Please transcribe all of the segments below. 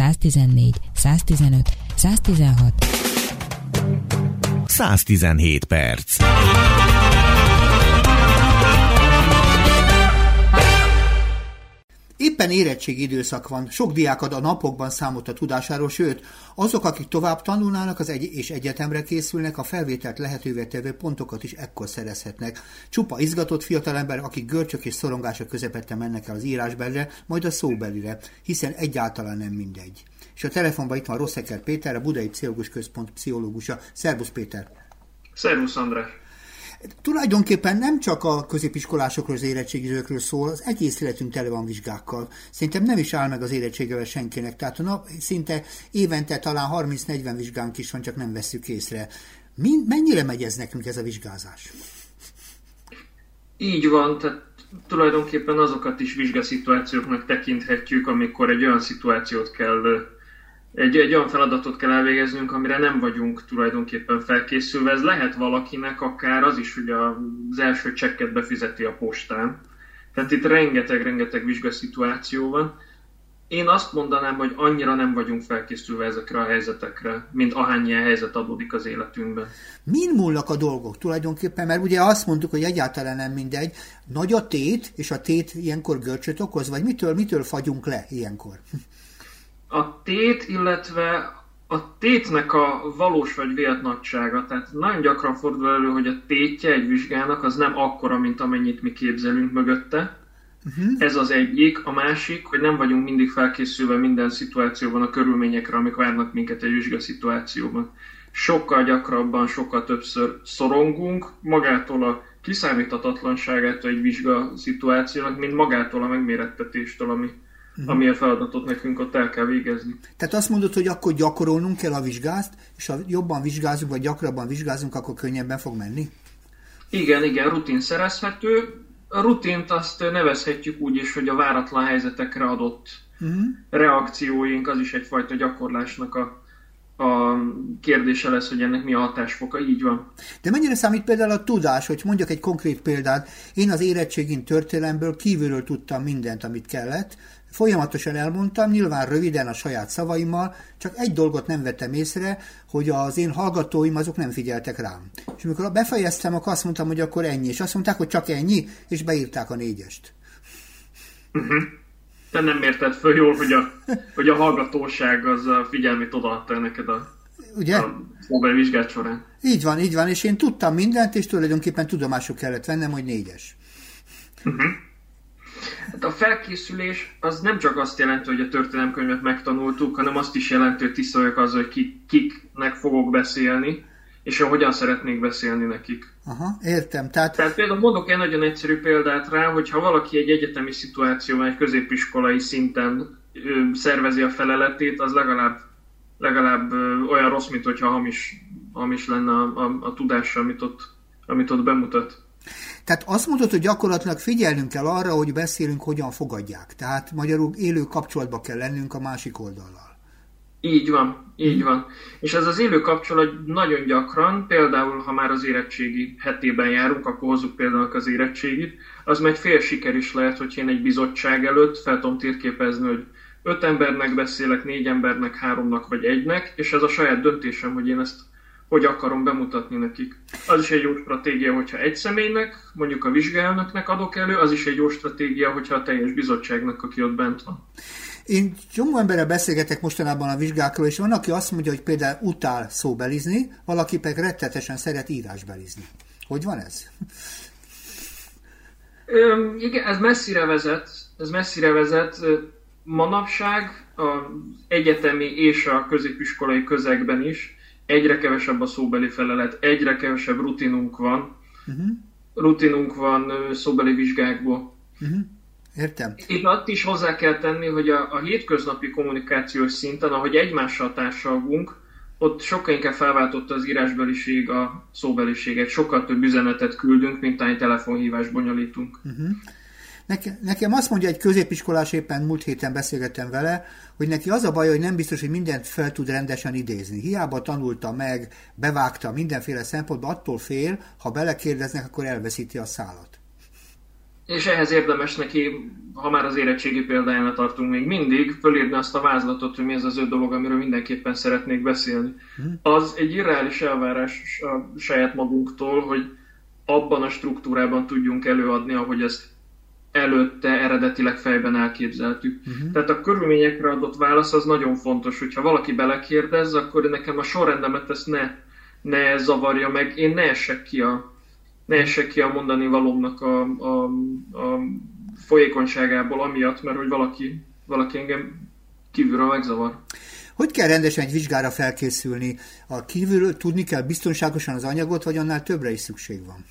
114, 115, 116. 117 perc. Éppen érettségi időszak van, sok diák a napokban számot a tudásáról, sőt, azok, akik tovább tanulnának az egy- és egyetemre készülnek, a felvételt lehetővé tevő pontokat is ekkor szerezhetnek. Csupa izgatott fiatalember, akik görcsök és szorongások közepette mennek el az írásbelre, majd a szóbelire, hiszen egyáltalán nem mindegy. És a telefonban itt van Rosszeker Péter, a Budai Pszichológus Központ pszichológusa. Szerbusz Péter! Szervusz András! Tulajdonképpen nem csak a középiskolásokról, az érettségizőkről szól, az egész életünk tele van vizsgákkal. Szerintem nem is áll meg az érettségevel senkinek, tehát a nap szinte évente talán 30-40 vizsgánk is van, csak nem vesszük észre. Min, mennyire megy ez nekünk ez a vizsgázás? Így van, tehát tulajdonképpen azokat is vizsgaszituációknak tekinthetjük, amikor egy olyan szituációt kell egy, egy olyan feladatot kell elvégeznünk, amire nem vagyunk tulajdonképpen felkészülve. Ez lehet valakinek akár az is, hogy az első csekket befizeti a postán. Tehát itt rengeteg-rengeteg vizsgaszituáció van. Én azt mondanám, hogy annyira nem vagyunk felkészülve ezekre a helyzetekre, mint ahány ilyen helyzet adódik az életünkben. Min múlnak a dolgok tulajdonképpen? Mert ugye azt mondtuk, hogy egyáltalán nem mindegy. Nagy a tét, és a tét ilyenkor görcsöt okoz, vagy mitől, mitől fagyunk le ilyenkor? A tét, illetve a tétnek a valós vagy vélt nagysága. Tehát nagyon gyakran fordul elő, hogy a tétje egy vizsgának az nem akkora, mint amennyit mi képzelünk mögötte. Uh-huh. Ez az egyik. A másik, hogy nem vagyunk mindig felkészülve minden szituációban a körülményekre, amik várnak minket egy vizsgaszituációban. Sokkal gyakrabban, sokkal többször szorongunk magától a kiszámíthatatlanságától egy vizsga szituációnak, mint magától a megmérettetéstől, ami uh-huh. ami a feladatot nekünk ott el kell végezni. Tehát azt mondod, hogy akkor gyakorolnunk kell a vizsgázt, és ha jobban vizsgázunk, vagy gyakrabban vizsgázunk, akkor könnyebben fog menni? Igen, igen, rutin szerezhető. A rutint azt nevezhetjük úgy is, hogy a váratlan helyzetekre adott uh-huh. reakcióink, az is egyfajta gyakorlásnak a, a kérdése lesz, hogy ennek mi a hatásfoka, így van. De mennyire számít például a tudás, hogy mondjak egy konkrét példát, én az érettségin történelemből kívülről tudtam mindent, amit kellett, Folyamatosan elmondtam, nyilván röviden a saját szavaimmal, csak egy dolgot nem vettem észre, hogy az én hallgatóim azok nem figyeltek rám. És amikor befejeztem, akkor azt mondtam, hogy akkor ennyi, és azt mondták, hogy csak ennyi, és beírták a négyest. Uh-huh. Te nem érted föl jól, hogy a, hogy a hallgatóság az a figyelmét odaadta neked a, Ugye? a vizsgát során. Így van, így van, és én tudtam mindent, és tulajdonképpen tudomásuk kellett vennem, hogy négyes. Uh-huh. Hát a felkészülés az nem csak azt jelenti, hogy a történelemkönyvet megtanultuk, hanem azt is jelenti, hogy tiszta vagyok az, hogy ki, kiknek fogok beszélni, és hogy hogyan szeretnék beszélni nekik. Aha, értem. Tehát... Tehát például mondok egy nagyon egyszerű példát rá, hogy ha valaki egy egyetemi szituációban, egy középiskolai szinten ö, szervezi a feleletét, az legalább, legalább ö, olyan rossz, mint hogyha hamis, hamis lenne a, a, a tudása, amit ott, amit ott bemutat. Tehát azt mondod, hogy gyakorlatilag figyelnünk kell arra, hogy beszélünk, hogyan fogadják. Tehát magyarul élő kapcsolatba kell lennünk a másik oldallal. Így van, így van. És ez az élő kapcsolat nagyon gyakran, például ha már az érettségi hetében járunk, akkor hozzuk például az érettségit, az meg fél siker is lehet, hogy én egy bizottság előtt fel tudom térképezni, hogy öt embernek beszélek, négy embernek, háromnak vagy egynek, és ez a saját döntésem, hogy én ezt hogy akarom bemutatni nekik. Az is egy jó stratégia, hogyha egy személynek, mondjuk a vizsgálnöknek adok elő, az is egy jó stratégia, hogyha a teljes bizottságnak, aki ott bent van. Én csomó emberrel beszélgetek mostanában a vizsgákról, és van, aki azt mondja, hogy például utál szóbelizni, valaki pedig rettetesen szeret írásbelizni. Hogy van ez? Ö, igen, ez messzire vezet. Ez messzire vezet. Manapság az egyetemi és a középiskolai közegben is egyre kevesebb a szóbeli felelet, egyre kevesebb rutinunk van, uh-huh. rutinunk van szóbeli vizsgákból. Uh-huh. Értem. Itt azt is hozzá kell tenni, hogy a, a hétköznapi kommunikációs szinten, ahogy egymással társalgunk, ott sokkal inkább felváltotta az írásbeliség a szóbeliséget. Sokkal több üzenetet küldünk, mint egy telefonhívás bonyolítunk. Uh-huh. Nekem azt mondja egy középiskolás, éppen múlt héten beszélgettem vele, hogy neki az a baj, hogy nem biztos, hogy mindent fel tud rendesen idézni. Hiába tanulta meg, bevágta mindenféle szempontból, attól fél, ha belekérdeznek, akkor elveszíti a szálat. és ehhez érdemes neki, ha már az érettségi példájánál tartunk még mindig, fölírni azt a vázlatot, hogy mi az az öt dolog, amiről mindenképpen szeretnék beszélni. Hmm. Az egy irreális elvárás a saját magunktól, hogy abban a struktúrában tudjunk előadni, ahogy ezt előtte eredetileg fejben elképzeltük. Uh-huh. Tehát a körülményekre adott válasz az nagyon fontos, hogyha valaki belekérdez, akkor nekem a sorrendemet ezt ne, ne zavarja meg, én ne essek ki a, ne essek ki a mondani valómnak a, a, a folyékonyságából amiatt, mert hogy valaki, valaki engem kívülről megzavar. Hogy kell rendesen egy vizsgára felkészülni? A kívülről tudni kell biztonságosan az anyagot, vagy annál többre is szükség van?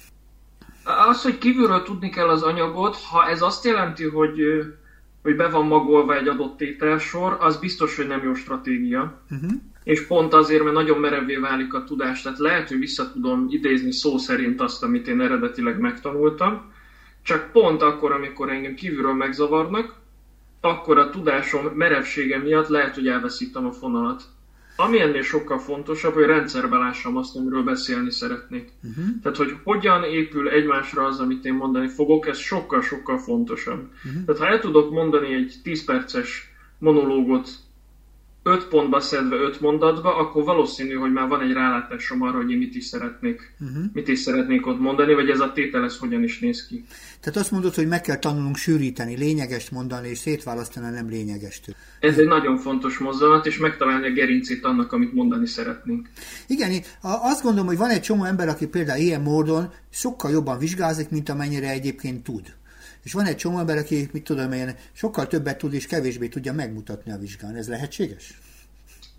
Az, hogy kívülről tudni kell az anyagot, ha ez azt jelenti, hogy, hogy be van magolva egy adott tételsor, az biztos, hogy nem jó stratégia. Uh-huh. És pont azért, mert nagyon merevé válik a tudás, tehát lehet, hogy vissza tudom idézni szó szerint azt, amit én eredetileg megtanultam, csak pont akkor, amikor engem kívülről megzavarnak, akkor a tudásom merevsége miatt lehet, hogy elveszítem a fonalat. Ami ennél sokkal fontosabb, hogy rendszerbe lássam azt, amiről beszélni szeretnék. Uh-huh. Tehát, hogy hogyan épül egymásra az, amit én mondani fogok, ez sokkal-sokkal fontosabb. Uh-huh. Tehát, ha el tudok mondani egy 10 perces monológot öt pontba szedve öt mondatba, akkor valószínű, hogy már van egy rálátásom arra, hogy én mit is szeretnék, uh-huh. mit is szeretnék ott mondani, vagy ez a tétel ez hogyan is néz ki. Tehát azt mondod, hogy meg kell tanulnunk sűríteni, lényegest mondani, és szétválasztani a nem lényegestől. Ez egy nagyon fontos mozzanat, és megtalálni a gerincét annak, amit mondani szeretnénk. Igen, azt gondolom, hogy van egy csomó ember, aki például ilyen módon sokkal jobban vizsgázik, mint amennyire egyébként tud. És van egy csomó ember, aki, mit tudom én, sokkal többet tud és kevésbé tudja megmutatni a vizsgán. Ez lehetséges?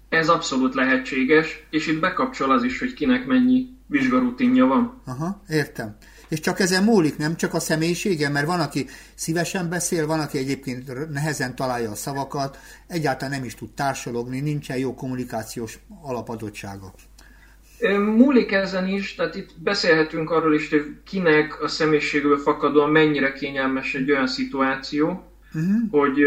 Ez abszolút lehetséges, és itt bekapcsol az is, hogy kinek mennyi vizsgarutinja van. Aha, értem. És csak ezen múlik, nem csak a személyisége, mert van, aki szívesen beszél, van, aki egyébként nehezen találja a szavakat, egyáltalán nem is tud társalogni, nincsen jó kommunikációs alapadottsága. Múlik ezen is, tehát itt beszélhetünk arról is, hogy kinek a személyiségből fakadóan mennyire kényelmes egy olyan szituáció, uh-huh. hogy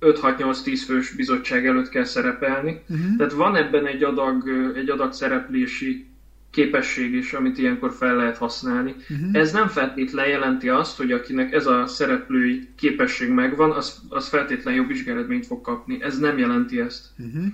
5-6-8-10 fős bizottság előtt kell szerepelni. Uh-huh. Tehát van ebben egy adag, egy adag szereplési képesség is, amit ilyenkor fel lehet használni. Uh-huh. Ez nem feltétlenül jelenti azt, hogy akinek ez a szereplői képesség megvan, az, az feltétlenül jobb vizsgálatményt fog kapni. Ez nem jelenti ezt. Uh-huh.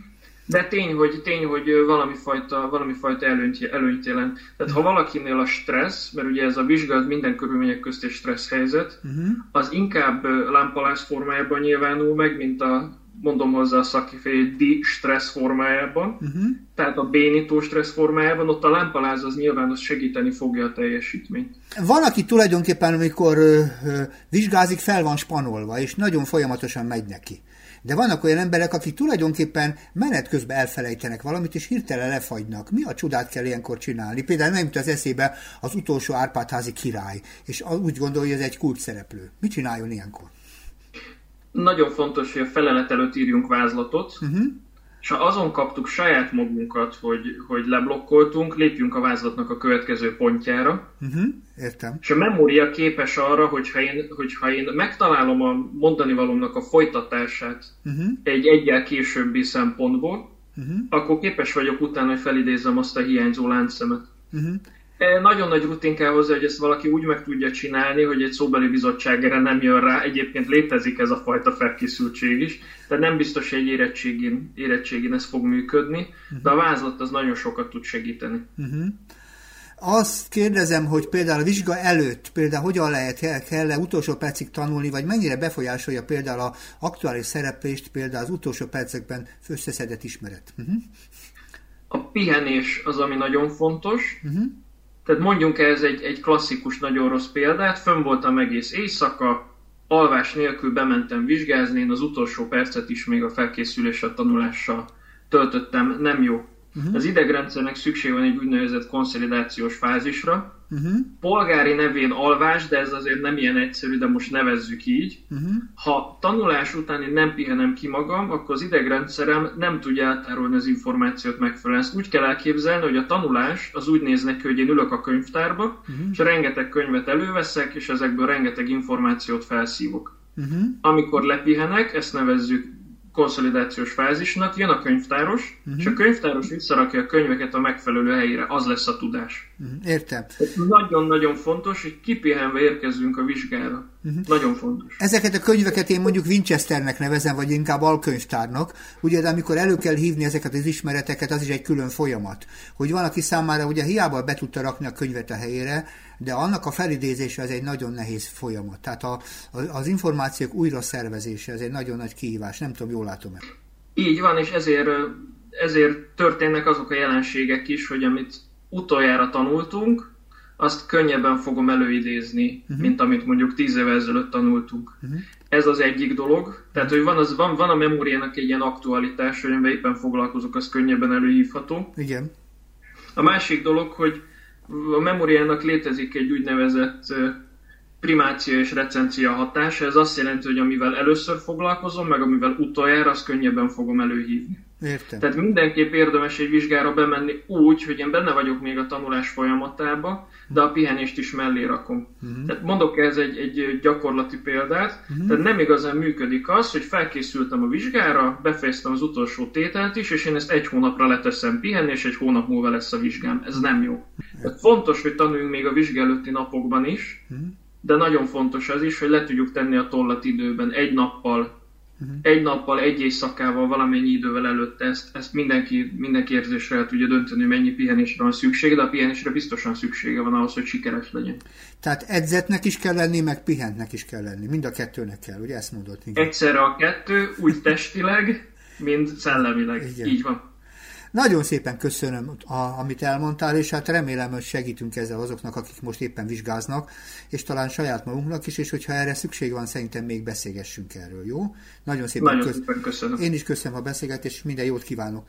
De tény, hogy, tény, hogy valami fajta, valami fajta előnyt, előnyt jelent. Tehát ha valakinél a stressz, mert ugye ez a vizsgálat minden körülmények közt egy stressz helyzet, uh-huh. az inkább lámpalász formájában nyilvánul meg, mint a mondom hozzá a szakifejét, di-stressz formájában, uh-huh. tehát a bénító stressz formájában, ott a lámpaláz az nyilván az segíteni fogja a teljesítményt. Van, aki tulajdonképpen, amikor ö, ö, vizsgázik, fel van spanolva, és nagyon folyamatosan megy neki. De vannak olyan emberek, akik tulajdonképpen menet közben elfelejtenek valamit, és hirtelen lefagynak. Mi a csodát kell ilyenkor csinálni? Például nem jut az eszébe az utolsó Árpádházi király, és úgy gondolja, hogy ez egy kult szereplő. Mit csináljon ilyenkor? Nagyon fontos, hogy a felelet előtt írjunk vázlatot, uh-huh és azon kaptuk saját magunkat, hogy, hogy leblokkoltunk, lépjünk a vázlatnak a következő pontjára. Uh-huh, értem. És a memória képes arra, hogyha én, hogyha én megtalálom a mondani valónak a folytatását uh-huh. egy egyel későbbi szempontból, uh-huh. akkor képes vagyok utána, hogy felidézzem azt a hiányzó láncszemet. Uh-huh. Nagyon nagy rutin kell hozzá, hogy ezt valaki úgy meg tudja csinálni, hogy egy szóbeli bizottság erre nem jön rá. Egyébként létezik ez a fajta felkészültség is, de nem biztos, hogy egy érettségén, érettségén ez fog működni, de a vázlat az nagyon sokat tud segíteni. Uh-huh. Azt kérdezem, hogy például a vizsga előtt, például hogyan lehet, kell-e utolsó percig tanulni, vagy mennyire befolyásolja például a aktuális szereplést, például az utolsó percekben összeszedett ismeret? Uh-huh. A pihenés az, ami nagyon fontos. Uh-huh tehát mondjunk ez egy, egy klasszikus, nagyon rossz példát, fönn voltam egész éjszaka, alvás nélkül bementem vizsgázni, én az utolsó percet is még a felkészüléssel, tanulással töltöttem, nem jó. Uh-huh. Az idegrendszernek szükség van egy úgynevezett konszolidációs fázisra. Uh-huh. Polgári nevén alvás, de ez azért nem ilyen egyszerű, de most nevezzük így. Uh-huh. Ha tanulás után én nem pihenem ki magam, akkor az idegrendszerem nem tudja eltárolni az információt megfelelően. Ezt úgy kell elképzelni, hogy a tanulás az úgy néz neki, hogy én ülök a könyvtárba, uh-huh. és rengeteg könyvet előveszek, és ezekből rengeteg információt felszívok. Uh-huh. Amikor lepihenek, ezt nevezzük konszolidációs fázisnak, jön a könyvtáros, uh-huh. és a könyvtáros visszarakja a könyveket a megfelelő helyére, az lesz a tudás. Értem. Nagyon-nagyon fontos, hogy kipihenve érkezzünk a vizsgára. Uh-huh. Nagyon fontos. Ezeket a könyveket én mondjuk Winchesternek nevezem, vagy inkább alkönyvtárnak, ugye, de amikor elő kell hívni ezeket az ismereteket, az is egy külön folyamat. Hogy van, aki számára ugye hiába be tudta rakni a könyvet a helyére, de annak a felidézése az egy nagyon nehéz folyamat. Tehát a, az információk újra szervezése, ez egy nagyon nagy kihívás. Nem tudom, jól látom-e. Így van, és ezért, ezért történnek azok a jelenségek is, hogy amit utoljára tanultunk, azt könnyebben fogom előidézni, uh-huh. mint amit mondjuk tíz évvel ezelőtt tanultunk. Uh-huh. Ez az egyik dolog. Tehát, hogy van, az, van, van a memóriának egy ilyen aktualitás, hogy amivel éppen foglalkozok, az könnyebben előhívható. Igen. A másik dolog, hogy a memóriának létezik egy úgynevezett primácia és recencia hatása. Ez azt jelenti, hogy amivel először foglalkozom, meg amivel utoljára, azt könnyebben fogom előhívni. Értem. Tehát mindenképp érdemes egy vizsgára bemenni úgy, hogy én benne vagyok még a tanulás folyamatába, de a pihenést is mellé rakom. Uh-huh. Tehát mondok ez egy, egy gyakorlati példát, uh-huh. tehát nem igazán működik az, hogy felkészültem a vizsgára, befejeztem az utolsó tételt is, és én ezt egy hónapra leteszem pihenni, és egy hónap múlva lesz a vizsgám. Ez nem jó. Tehát fontos, hogy tanuljunk még a vizsgálőtti napokban is, uh-huh. de nagyon fontos az is, hogy le tudjuk tenni a tollat időben, egy nappal Uh-huh. Egy nappal, egy éjszakával, valamennyi idővel előtte ezt, ezt mindenki, mindenki érzésre el tudja dönteni, mennyi pihenésre van szüksége, de a pihenésre biztosan szüksége van ahhoz, hogy sikeres legyen. Tehát edzetnek is kell lenni, meg pihentnek is kell lenni. Mind a kettőnek kell, ugye ezt mondod? Igen. Egyszerre a kettő, úgy testileg, mint szellemileg. Igen. Így van. Nagyon szépen köszönöm, a, amit elmondtál, és hát remélem, hogy segítünk ezzel azoknak, akik most éppen vizsgáznak, és talán saját magunknak is, és hogyha erre szükség van, szerintem még beszélgessünk erről, jó? Nagyon szépen, Nagyon köz... szépen köszönöm. Én is köszönöm a beszélgetést, minden jót kívánok.